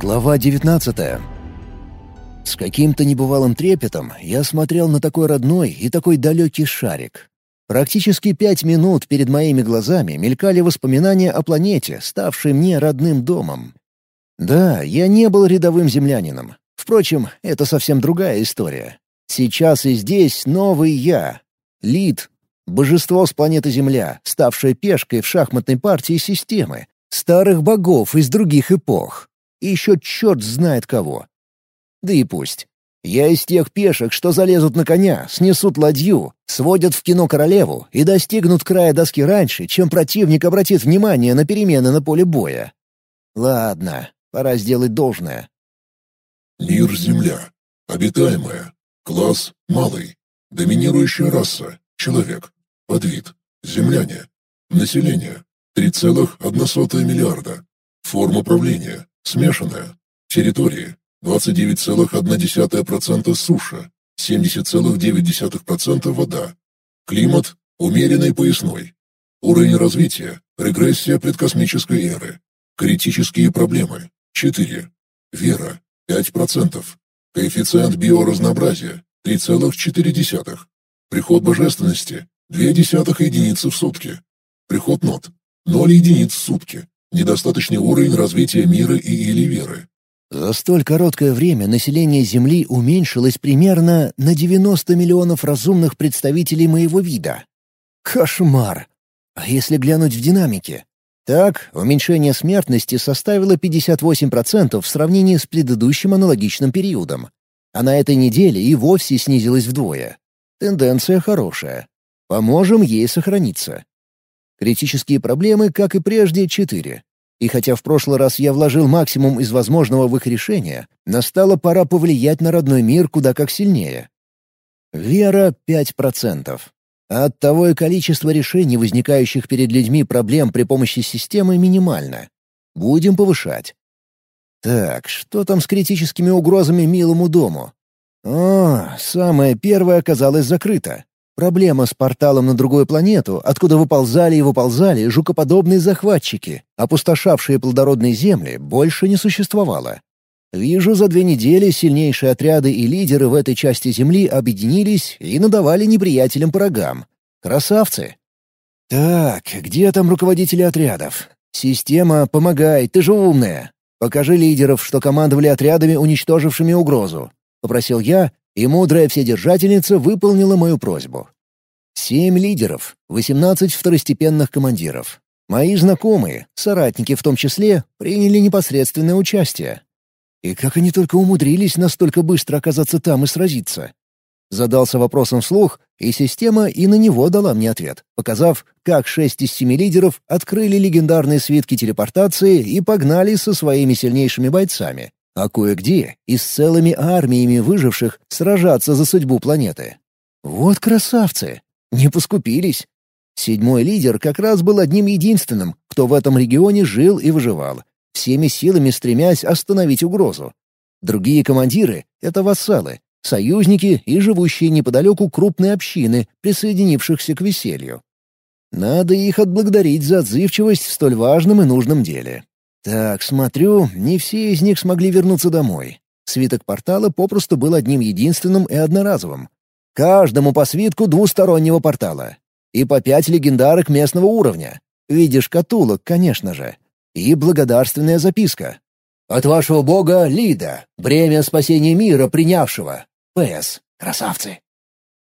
Глава 19 С каким-то небывалым трепетом я смотрел на такой родной и такой далекий шарик. Практически пять минут перед моими глазами мелькали воспоминания о планете, ставшей мне родным домом. Да, я не был рядовым землянином. Впрочем, это совсем другая история. Сейчас и здесь новый я. Лид, божество с планеты Земля, ставшее пешкой в шахматной партии системы, старых богов из других эпох и еще черт знает кого. Да и пусть. Я из тех пешек, что залезут на коня, снесут ладью, сводят в кино королеву и достигнут края доски раньше, чем противник обратит внимание на перемены на поле боя. Ладно, пора сделать должное. Мир Земля. Обитаемая. Класс малый. Доминирующая раса. Человек. Подвид. Земляне. Население. 3,1 миллиарда. Форма правления. Смешанная. Территории. 29,1% суша, 70,9% вода. Климат – умеренный поясной. Уровень развития – регрессия предкосмической эры. Критические проблемы – 4. Вера – 5%. Коэффициент биоразнообразия – 3,4. Приход божественности – 0,2 единицы в сутки. Приход нот – 0 единиц в сутки. Недостаточный уровень развития мира и или веры. За столь короткое время население Земли уменьшилось примерно на 90 миллионов разумных представителей моего вида. Кошмар! А если глянуть в динамике? Так, уменьшение смертности составило 58% в сравнении с предыдущим аналогичным периодом. А на этой неделе и вовсе снизилось вдвое. Тенденция хорошая. Поможем ей сохраниться. Критические проблемы, как и прежде, четыре. И хотя в прошлый раз я вложил максимум из возможного в их решение, настала пора повлиять на родной мир куда как сильнее. Вера — 5%. А от того и количество решений, возникающих перед людьми проблем при помощи системы, минимально. Будем повышать. Так, что там с критическими угрозами милому дому? О, самое первое оказалось закрыто. Проблема с порталом на другую планету, откуда выползали и выползали жукоподобные захватчики, опустошавшие плодородные земли, больше не существовало. Вижу, за две недели сильнейшие отряды и лидеры в этой части Земли объединились и надавали неприятелям по рогам. Красавцы! Так, где там руководители отрядов? Система, помогай, ты же умная. Покажи лидеров, что командовали отрядами, уничтожившими угрозу. Попросил я, и мудрая вседержательница выполнила мою просьбу. Семь лидеров, восемнадцать второстепенных командиров. Мои знакомые, соратники в том числе, приняли непосредственное участие. И как они только умудрились настолько быстро оказаться там и сразиться? Задался вопросом вслух, и система и на него дала мне ответ, показав, как шесть из семи лидеров открыли легендарные свитки телепортации и погнали со своими сильнейшими бойцами, а кое-где и с целыми армиями выживших сражаться за судьбу планеты. Вот красавцы! Не поскупились. Седьмой лидер как раз был одним единственным, кто в этом регионе жил и выживал, всеми силами стремясь остановить угрозу. Другие командиры — это вассалы, союзники и живущие неподалеку крупные общины, присоединившихся к веселью. Надо их отблагодарить за отзывчивость в столь важном и нужном деле. Так, смотрю, не все из них смогли вернуться домой. Свиток портала попросту был одним единственным и одноразовым. Каждому по свитку двустороннего портала. И по пять легендарок местного уровня. В виде шкатулок, конечно же. И благодарственная записка. «От вашего бога Лида, бремя спасения мира принявшего. П.С. Красавцы!»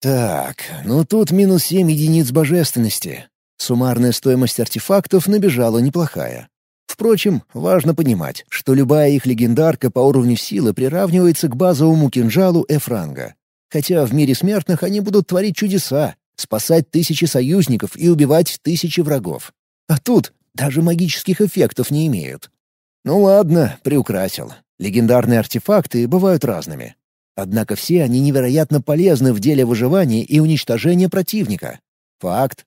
Так, ну тут минус семь единиц божественности. Суммарная стоимость артефактов набежала неплохая. Впрочем, важно понимать, что любая их легендарка по уровню силы приравнивается к базовому кинжалу Эфранга. Хотя в мире смертных они будут творить чудеса, спасать тысячи союзников и убивать тысячи врагов. А тут даже магических эффектов не имеют. Ну ладно, приукрасил. Легендарные артефакты бывают разными. Однако все они невероятно полезны в деле выживания и уничтожения противника. Факт.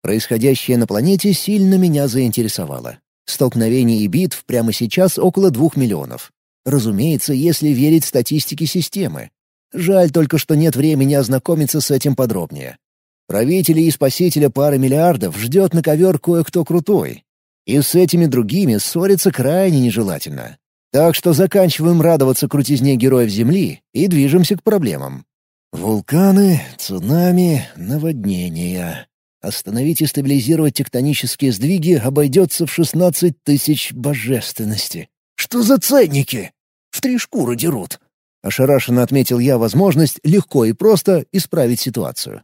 Происходящее на планете сильно меня заинтересовало. Столкновений и битв прямо сейчас около двух миллионов. Разумеется, если верить статистике системы. Жаль только, что нет времени ознакомиться с этим подробнее. Правителей и спасителя пары миллиардов ждет на ковер кое-кто крутой. И с этими другими ссориться крайне нежелательно. Так что заканчиваем радоваться крутизне героев Земли и движемся к проблемам. Вулканы, цунами, наводнения. Остановить и стабилизировать тектонические сдвиги обойдется в 16 тысяч божественности. Что за ценники? В три шкуры дерут. Ошарашенно отметил я возможность легко и просто исправить ситуацию.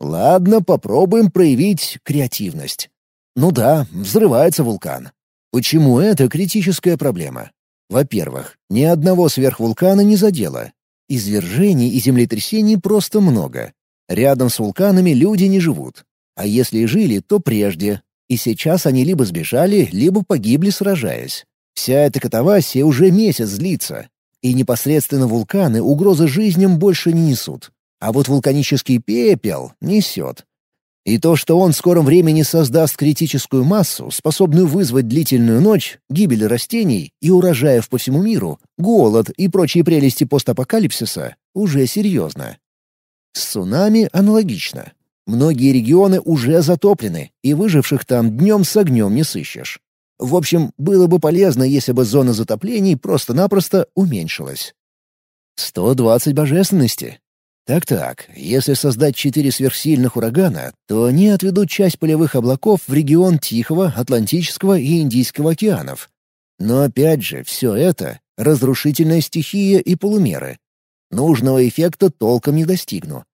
Ладно, попробуем проявить креативность. Ну да, взрывается вулкан. Почему это критическая проблема? Во-первых, ни одного сверхвулкана не задело. Извержений и землетрясений просто много. Рядом с вулканами люди не живут. А если и жили, то прежде. И сейчас они либо сбежали, либо погибли, сражаясь. Вся эта катавасия уже месяц длится. И непосредственно вулканы угрозы жизням больше не несут. А вот вулканический пепел несет. И то, что он в скором времени создаст критическую массу, способную вызвать длительную ночь, гибель растений и урожаев по всему миру, голод и прочие прелести постапокалипсиса, уже серьезно. С цунами аналогично. Многие регионы уже затоплены, и выживших там днем с огнем не сыщешь. В общем, было бы полезно, если бы зона затоплений просто-напросто уменьшилась. 120 божественности. Так-так, если создать четыре сверхсильных урагана, то они отведут часть полевых облаков в регион Тихого, Атлантического и Индийского океанов. Но опять же, все это — разрушительная стихия и полумеры. Нужного эффекта толком не достигну.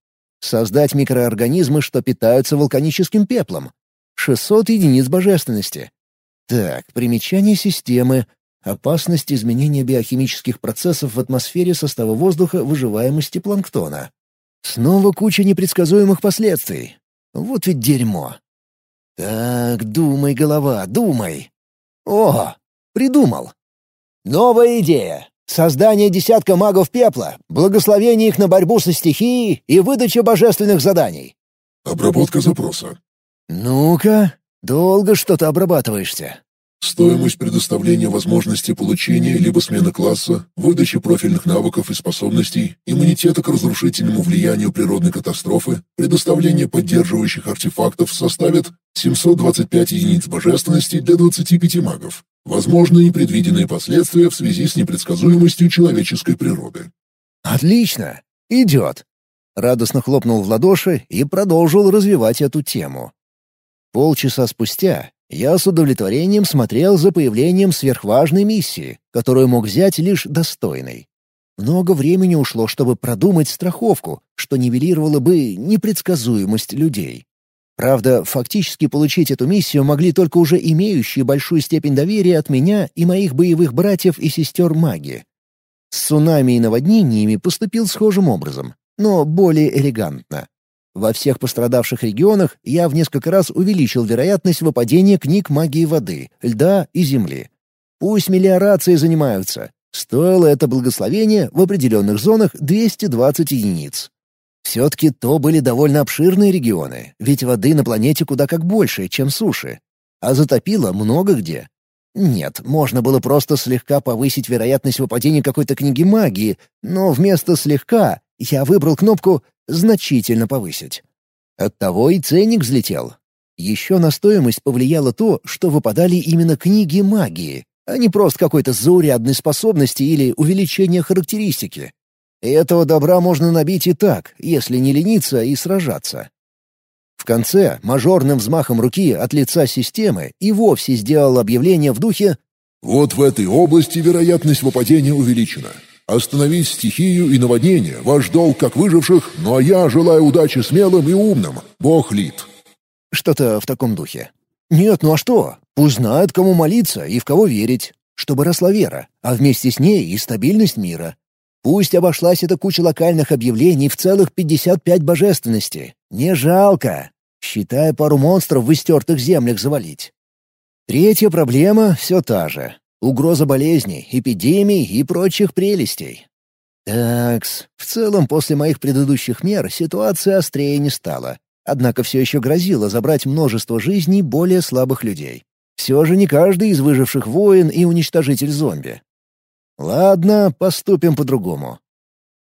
Создать микроорганизмы, что питаются вулканическим пеплом. 600 единиц божественности. Так, примечание системы. Опасность изменения биохимических процессов в атмосфере состава воздуха выживаемости планктона. Снова куча непредсказуемых последствий. Вот ведь дерьмо. Так, думай, голова, думай. О, придумал. Новая идея. Создание десятка магов пепла, благословение их на борьбу со стихией и выдача божественных заданий. Обработка запроса. Ну-ка, долго что-то обрабатываешься. Стоимость предоставления возможности получения либо смены класса, выдачи профильных навыков и способностей, иммунитета к разрушительному влиянию природной катастрофы, предоставление поддерживающих артефактов составит 725 единиц божественности для 25 магов. Возможны непредвиденные последствия в связи с непредсказуемостью человеческой природы. «Отлично! Идет!» Радостно хлопнул в ладоши и продолжил развивать эту тему. Полчаса спустя я с удовлетворением смотрел за появлением сверхважной миссии, которую мог взять лишь достойный. Много времени ушло, чтобы продумать страховку, что нивелировало бы непредсказуемость людей. Правда, фактически получить эту миссию могли только уже имеющие большую степень доверия от меня и моих боевых братьев и сестер маги. С цунами и наводнениями поступил схожим образом, но более элегантно. Во всех пострадавших регионах я в несколько раз увеличил вероятность выпадения книг магии воды, льда и земли. Пусть мелиорацией занимаются. Стоило это благословение в определенных зонах 220 единиц. Все-таки то были довольно обширные регионы, ведь воды на планете куда как больше, чем суши. А затопило много где. Нет, можно было просто слегка повысить вероятность выпадения какой-то книги магии, но вместо «слегка» я выбрал кнопку значительно повысить. Оттого и ценник взлетел. Еще на стоимость повлияло то, что выпадали именно книги магии, а не просто какой-то заурядной способности или увеличение характеристики. Этого добра можно набить и так, если не лениться и сражаться. В конце, мажорным взмахом руки от лица системы и вовсе сделал объявление в духе «Вот в этой области вероятность выпадения увеличена. Остановить стихию и наводнение — ваш долг как выживших, ну а я желаю удачи смелым и умным. Бог лид». Что-то в таком духе. Нет, ну а что? Пусть знают, кому молиться и в кого верить. Чтобы росла вера, а вместе с ней и стабильность мира. Пусть обошлась эта куча локальных объявлений в целых 55 божественности. Не жалко. Считая пару монстров в истертых землях завалить. Третья проблема все та же. Угроза болезней, эпидемий и прочих прелестей. Такс, в целом после моих предыдущих мер ситуация острее не стала. Однако все еще грозило забрать множество жизней более слабых людей. Все же не каждый из выживших воин и уничтожитель зомби. Ладно, поступим по-другому.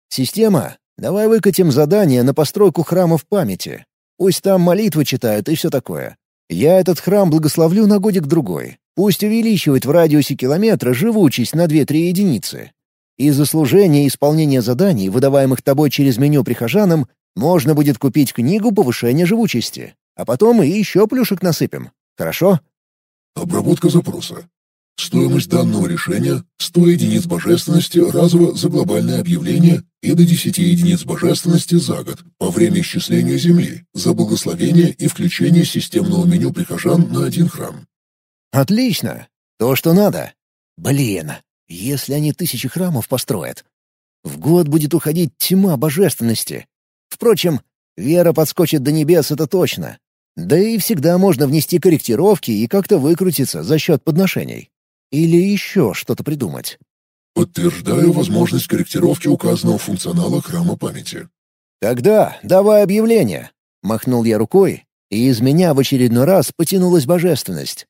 Система, давай выкатим задание на постройку храмов памяти. Пусть там молитвы читают и все такое. Я этот храм благословлю на годик-другой. Пусть увеличивает в радиусе километра живучесть на 2-3 единицы. Из заслужения исполнения заданий, выдаваемых тобой через меню прихожанам, можно будет купить книгу повышения живучести. А потом и еще плюшек насыпем. Хорошо? Обработка запроса. Стоимость данного решения — 100 единиц божественности разово за глобальное объявление и до 10 единиц божественности за год по время исчисления Земли за благословение и включение системного меню прихожан на один храм. Отлично. То, что надо. Блин, если они тысячи храмов построят. В год будет уходить тьма божественности. Впрочем, вера подскочит до небес, это точно. Да и всегда можно внести корректировки и как-то выкрутиться за счет подношений. Или еще что-то придумать. Подтверждаю возможность корректировки указанного функционала храма памяти. «Тогда давай объявление!» — махнул я рукой, и из меня в очередной раз потянулась божественность.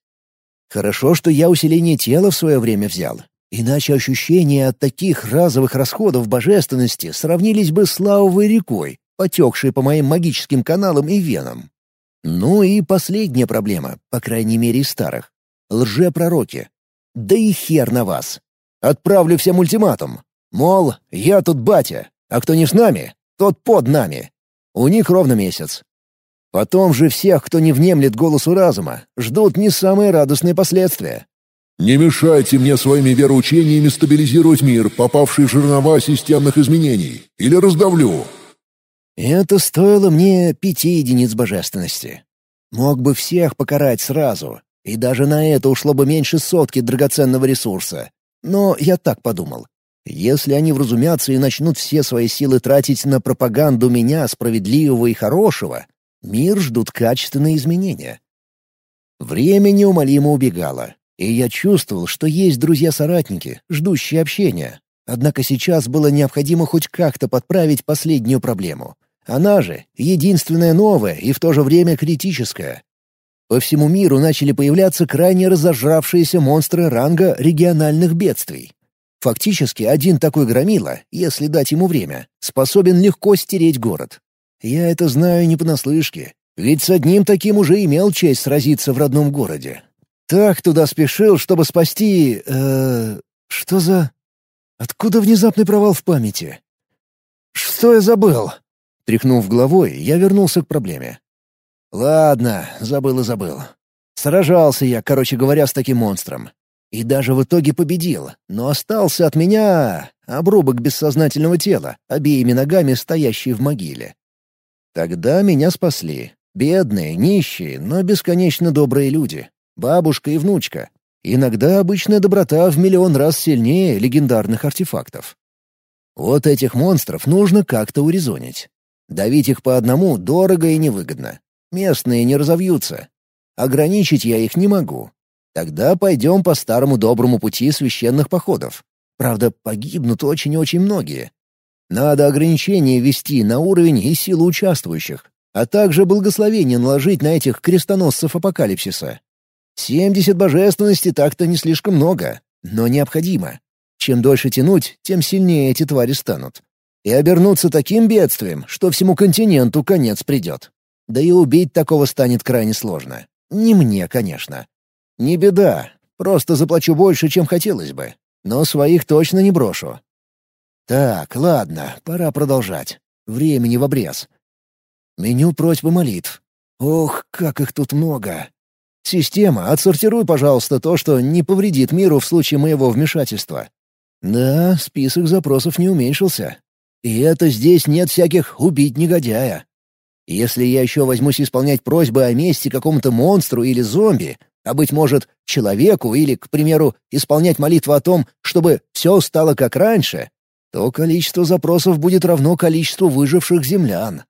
Хорошо, что я усиление тела в свое время взял. Иначе ощущения от таких разовых расходов божественности сравнились бы с лавовой рекой, потекшей по моим магическим каналам и венам. Ну и последняя проблема, по крайней мере из старых. Лжепророки. Да и хер на вас. Отправлю всем ультиматум. Мол, я тут батя, а кто не с нами, тот под нами. У них ровно месяц. Потом же всех, кто не внемлет голосу разума, ждут не самые радостные последствия. «Не мешайте мне своими вероучениями стабилизировать мир, попавший в жернова системных изменений, или раздавлю!» Это стоило мне пяти единиц божественности. Мог бы всех покарать сразу, и даже на это ушло бы меньше сотки драгоценного ресурса. Но я так подумал. Если они вразумятся и начнут все свои силы тратить на пропаганду меня, справедливого и хорошего, Мир ждут качественные изменения. Время неумолимо убегало, и я чувствовал, что есть друзья-соратники, ждущие общения. Однако сейчас было необходимо хоть как-то подправить последнюю проблему. Она же — единственная новая и в то же время критическая. По всему миру начали появляться крайне разожравшиеся монстры ранга региональных бедствий. Фактически один такой громила, если дать ему время, способен легко стереть город. Я это знаю не понаслышке, ведь с одним таким уже имел честь сразиться в родном городе. Так туда спешил, чтобы спасти... Э, что за... Откуда внезапный провал в памяти? Что я забыл? Тряхнув головой, я вернулся к проблеме. Ладно, забыл и забыл. Сражался я, короче говоря, с таким монстром. И даже в итоге победил, но остался от меня обрубок бессознательного тела, обеими ногами стоящий в могиле. Тогда меня спасли. Бедные, нищие, но бесконечно добрые люди. Бабушка и внучка. Иногда обычная доброта в миллион раз сильнее легендарных артефактов. Вот этих монстров нужно как-то урезонить. Давить их по одному дорого и невыгодно. Местные не разовьются. Ограничить я их не могу. Тогда пойдем по старому доброму пути священных походов. Правда, погибнут очень-очень многие. Надо ограничения ввести на уровень и силу участвующих, а также благословение наложить на этих крестоносцев апокалипсиса. 70 божественности так-то не слишком много, но необходимо. Чем дольше тянуть, тем сильнее эти твари станут. И обернуться таким бедствием, что всему континенту конец придет. Да и убить такого станет крайне сложно. Не мне, конечно. Не беда, просто заплачу больше, чем хотелось бы. Но своих точно не брошу. Так, ладно, пора продолжать. Времени в обрез. Меню просьбы молитв. Ох, как их тут много. Система, отсортируй, пожалуйста, то, что не повредит миру в случае моего вмешательства. Да, список запросов не уменьшился. И это здесь нет всяких «убить негодяя». Если я еще возьмусь исполнять просьбы о мести какому-то монстру или зомби, а, быть может, человеку или, к примеру, исполнять молитву о том, чтобы все стало как раньше, то количество запросов будет равно количеству выживших землян.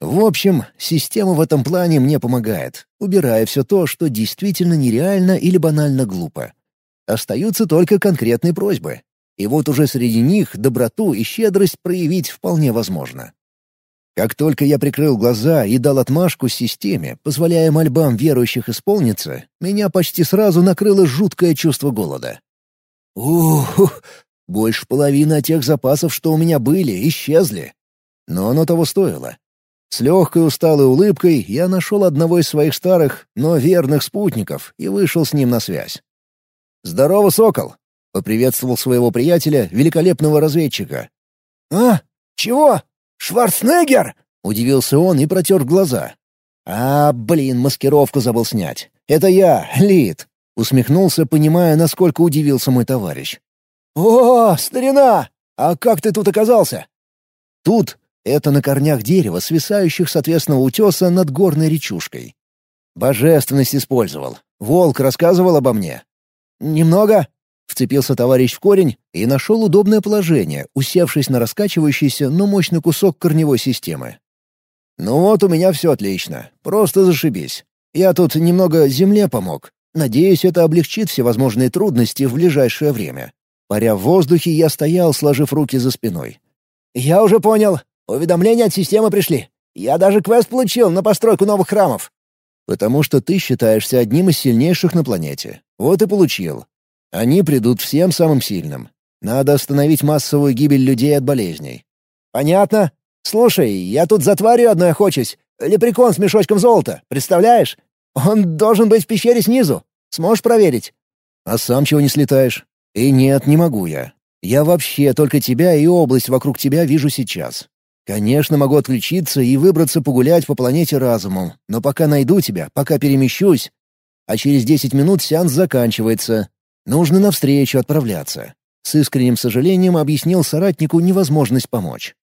В общем, система в этом плане мне помогает, убирая все то, что действительно нереально или банально глупо. Остаются только конкретные просьбы. И вот уже среди них доброту и щедрость проявить вполне возможно. Как только я прикрыл глаза и дал отмашку системе, позволяя мольбам верующих исполниться, меня почти сразу накрыло жуткое чувство голода. Ух, больше половины тех запасов, что у меня были, исчезли. Но оно того стоило. С легкой усталой улыбкой я нашел одного из своих старых, но верных спутников и вышел с ним на связь. «Здорово, Сокол!» — поприветствовал своего приятеля, великолепного разведчика. «А? Чего? Шварценеггер?» — удивился он и протер глаза. «А, блин, маскировку забыл снять. Это я, Лид!» — усмехнулся, понимая, насколько удивился мой товарищ. «О, старина! А как ты тут оказался?» «Тут это на корнях дерева, свисающих с отвесного утеса над горной речушкой. Божественность использовал. Волк рассказывал обо мне. «Немного?» — вцепился товарищ в корень и нашел удобное положение, усевшись на раскачивающийся, но мощный кусок корневой системы. «Ну вот у меня все отлично. Просто зашибись. Я тут немного земле помог. Надеюсь, это облегчит всевозможные трудности в ближайшее время». Паря в воздухе, я стоял, сложив руки за спиной. «Я уже понял. Уведомления от системы пришли. Я даже квест получил на постройку новых храмов». «Потому что ты считаешься одним из сильнейших на планете. Вот и получил. Они придут всем самым сильным. Надо остановить массовую гибель людей от болезней». «Понятно. Слушай, я тут за тварью одной охочусь. Лепрекон с мешочком золота, представляешь? Он должен быть в пещере снизу. Сможешь проверить?» «А сам чего не слетаешь?» «И нет, не могу я. Я вообще только тебя и область вокруг тебя вижу сейчас. Конечно, могу отключиться и выбраться погулять по планете разумом, но пока найду тебя, пока перемещусь, а через десять минут сеанс заканчивается. Нужно навстречу отправляться. С искренним сожалением объяснил соратнику невозможность помочь.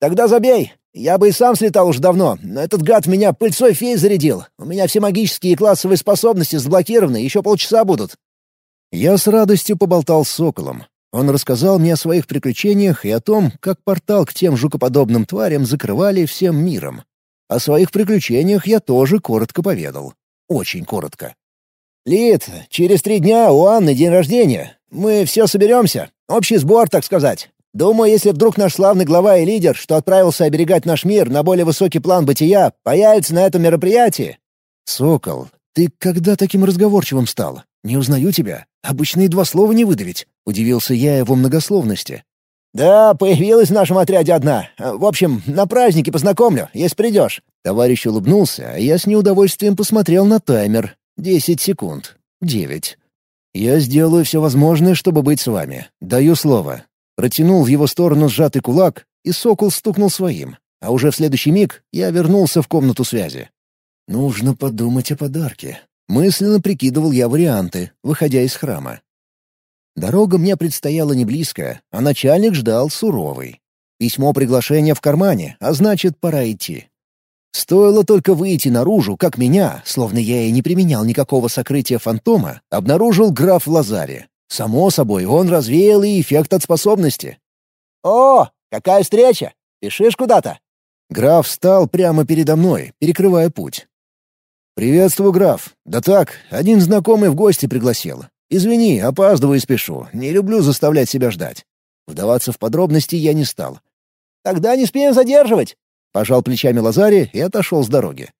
«Тогда забей. Я бы и сам слетал уж давно, но этот гад меня пыльцой фей зарядил. У меня все магические и классовые способности заблокированы, еще полчаса будут». Я с радостью поболтал с Соколом. Он рассказал мне о своих приключениях и о том, как портал к тем жукоподобным тварям закрывали всем миром. О своих приключениях я тоже коротко поведал. Очень коротко. «Лид, через три дня у Анны день рождения. Мы все соберемся. Общий сбор, так сказать. Думаю, если вдруг наш славный глава и лидер, что отправился оберегать наш мир на более высокий план бытия, появится на этом мероприятии...» «Сокол, ты когда таким разговорчивым стал? Не узнаю тебя. Обычно и два слова не выдавить», — удивился я его многословности. «Да, появилась в нашем отряде одна. В общем, на празднике познакомлю, если придешь». Товарищ улыбнулся, а я с неудовольствием посмотрел на таймер. Десять секунд. Девять. «Я сделаю все возможное, чтобы быть с вами. Даю слово». Протянул в его сторону сжатый кулак, и сокол стукнул своим. А уже в следующий миг я вернулся в комнату связи. «Нужно подумать о подарке», Мысленно прикидывал я варианты, выходя из храма. Дорога мне предстояла не близкая, а начальник ждал суровый. Письмо приглашения в кармане, а значит, пора идти. Стоило только выйти наружу, как меня, словно я и не применял никакого сокрытия фантома, обнаружил граф Лазари. Само собой, он развеял и эффект от способности. «О, какая встреча! Пишешь куда-то?» Граф встал прямо передо мной, перекрывая путь. «Приветствую, граф. Да так, один знакомый в гости пригласил. Извини, опаздываю и спешу. Не люблю заставлять себя ждать». Вдаваться в подробности я не стал. «Тогда не спеем задерживать!» Пожал плечами Лазари и отошел с дороги.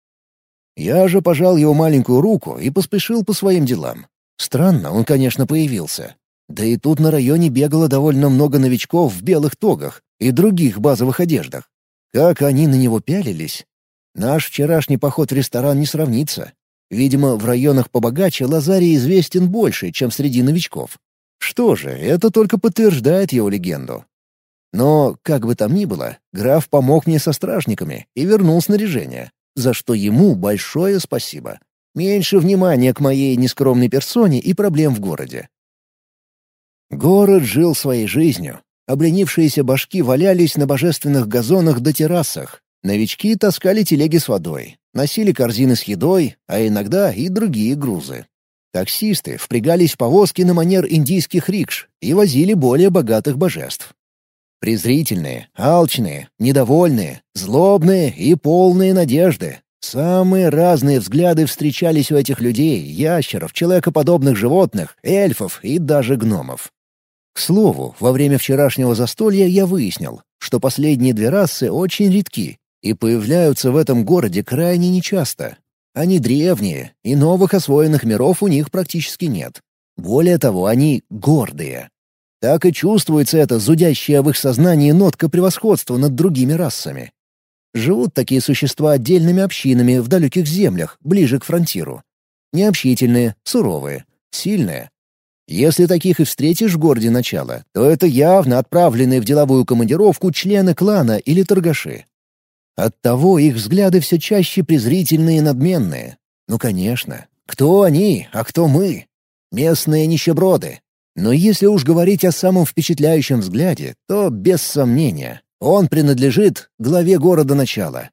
Я же пожал его маленькую руку и поспешил по своим делам. Странно, он, конечно, появился. Да и тут на районе бегало довольно много новичков в белых тогах и других базовых одеждах. Как они на него пялились, Наш вчерашний поход в ресторан не сравнится. Видимо, в районах побогаче Лазарий известен больше, чем среди новичков. Что же, это только подтверждает его легенду. Но, как бы там ни было, граф помог мне со стражниками и вернул снаряжение, за что ему большое спасибо. Меньше внимания к моей нескромной персоне и проблем в городе. Город жил своей жизнью. Обленившиеся башки валялись на божественных газонах до террасах, Новички таскали телеги с водой, носили корзины с едой, а иногда и другие грузы. Таксисты впрягались в повозки на манер индийских рикш и возили более богатых божеств. Презрительные, алчные, недовольные, злобные и полные надежды. Самые разные взгляды встречались у этих людей, ящеров, человекоподобных животных, эльфов и даже гномов. К слову, во время вчерашнего застолья я выяснил, что последние две расы очень редки и появляются в этом городе крайне нечасто. Они древние, и новых освоенных миров у них практически нет. Более того, они гордые. Так и чувствуется эта зудящая в их сознании нотка превосходства над другими расами. Живут такие существа отдельными общинами в далеких землях, ближе к фронтиру. Необщительные, суровые, сильные. Если таких и встретишь в городе начала, то это явно отправленные в деловую командировку члены клана или торгаши. Оттого их взгляды все чаще презрительные и надменные. Ну, конечно. Кто они, а кто мы? Местные нищеброды. Но если уж говорить о самом впечатляющем взгляде, то, без сомнения, он принадлежит главе города начала.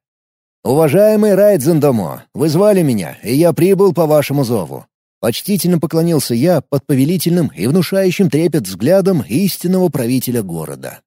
«Уважаемый Райдзендомо, вы звали меня, и я прибыл по вашему зову. Почтительно поклонился я под повелительным и внушающим трепет взглядом истинного правителя города.